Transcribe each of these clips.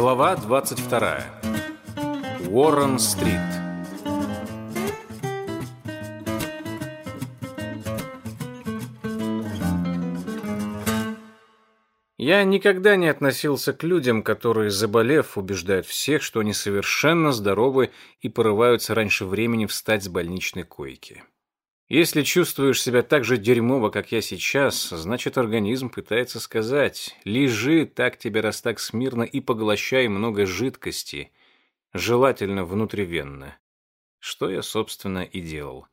Глава 22. Уоррен-стрит. Я никогда не относился к людям, которые, заболев, убеждают всех, что они совершенно здоровы и порываются раньше времени встать с больничной койки. Если чувствуешь себя так же дерьмово, как я сейчас, значит, организм пытается сказать «лежи так тебе раз так смирно и поглощай много жидкости, желательно внутривенно». Что я, собственно, и делал.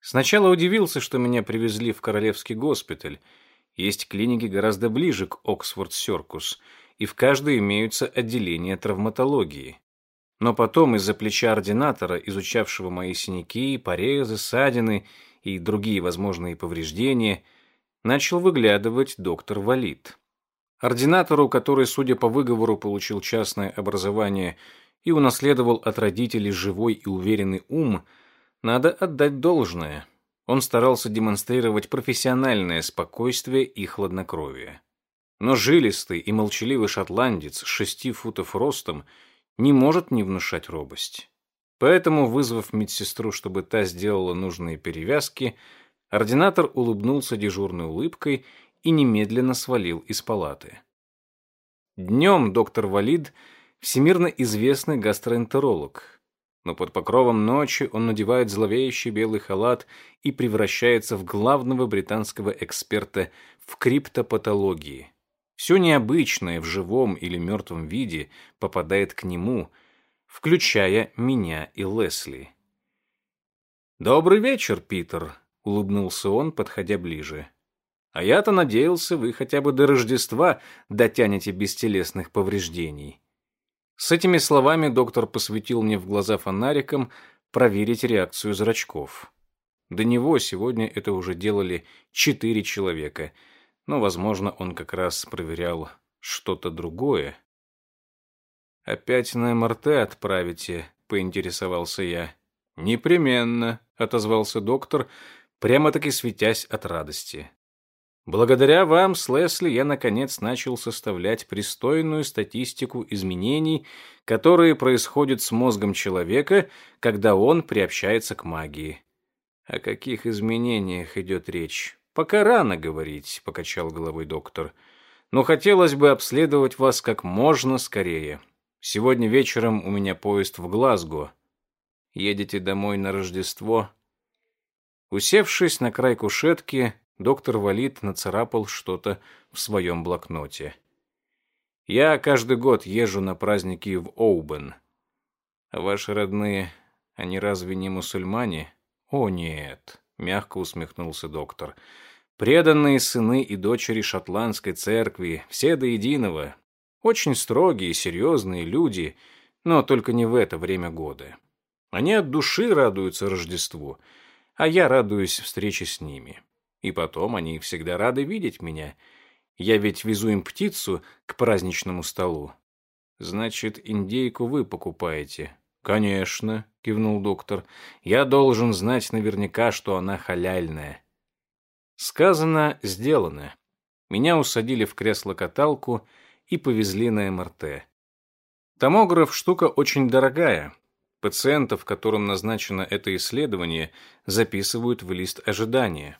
Сначала удивился, что меня привезли в Королевский госпиталь. Есть клиники гораздо ближе к Оксфорд-Серкус, и в каждой имеются отделения травматологии. Но потом из-за плеча ординатора, изучавшего мои синяки, порезы, ссадины и другие возможные повреждения, начал выглядывать доктор Валит. Ординатору, который, судя по выговору, получил частное образование и унаследовал от родителей живой и уверенный ум, надо отдать должное. Он старался демонстрировать профессиональное спокойствие и хладнокровие. Но жилистый и молчаливый шотландец с шести футов ростом – не может не внушать робость. Поэтому, вызвав медсестру, чтобы та сделала нужные перевязки, ординатор улыбнулся дежурной улыбкой и немедленно свалил из палаты. Днем доктор Валид – всемирно известный гастроэнтеролог, но под покровом ночи он надевает зловеющий белый халат и превращается в главного британского эксперта в криптопатологии – все необычное в живом или мертвом виде попадает к нему, включая меня и Лесли. «Добрый вечер, Питер», — улыбнулся он, подходя ближе. «А я-то надеялся, вы хотя бы до Рождества дотянете без телесных повреждений». С этими словами доктор посветил мне в глаза фонариком проверить реакцию зрачков. До него сегодня это уже делали четыре человека — но, возможно, он как раз проверял что-то другое. «Опять на МРТ отправите?» — поинтересовался я. «Непременно», — отозвался доктор, прямо-таки светясь от радости. «Благодаря вам с Лесли я, наконец, начал составлять пристойную статистику изменений, которые происходят с мозгом человека, когда он приобщается к магии. О каких изменениях идет речь?» «Пока рано говорить», — покачал головой доктор. «Но хотелось бы обследовать вас как можно скорее. Сегодня вечером у меня поезд в Глазго. Едете домой на Рождество?» Усевшись на край кушетки, доктор Валит нацарапал что-то в своем блокноте. «Я каждый год езжу на праздники в Оубен. Ваши родные, они разве не мусульмане?» «О, нет», — мягко усмехнулся доктор. Преданные сыны и дочери шотландской церкви, все до единого. Очень строгие серьезные люди, но только не в это время года. Они от души радуются Рождеству, а я радуюсь встрече с ними. И потом они всегда рады видеть меня. Я ведь везу им птицу к праздничному столу. Значит, индейку вы покупаете? Конечно, кивнул доктор. Я должен знать наверняка, что она халяльная. Сказано, сделано. Меня усадили в кресло-каталку и повезли на МРТ. Томограф – штука очень дорогая. Пациентов, которым назначено это исследование, записывают в лист ожидания.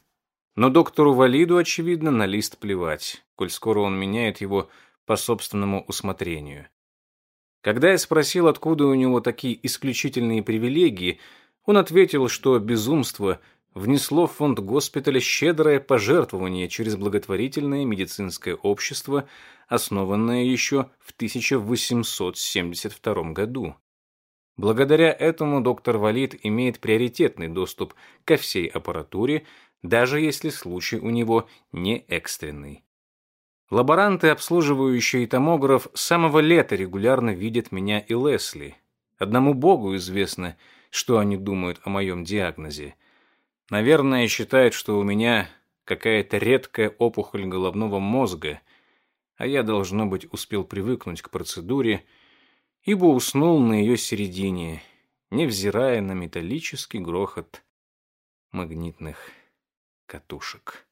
Но доктору Валиду, очевидно, на лист плевать, коль скоро он меняет его по собственному усмотрению. Когда я спросил, откуда у него такие исключительные привилегии, он ответил, что безумство – внесло в фонд госпиталя щедрое пожертвование через благотворительное медицинское общество, основанное еще в 1872 году. Благодаря этому доктор Валид имеет приоритетный доступ ко всей аппаратуре, даже если случай у него не экстренный. Лаборанты, обслуживающие томограф, с самого лета регулярно видят меня и Лесли. Одному Богу известно, что они думают о моем диагнозе – Наверное, считает, что у меня какая-то редкая опухоль головного мозга, а я, должно быть, успел привыкнуть к процедуре, ибо уснул на ее середине, невзирая на металлический грохот магнитных катушек.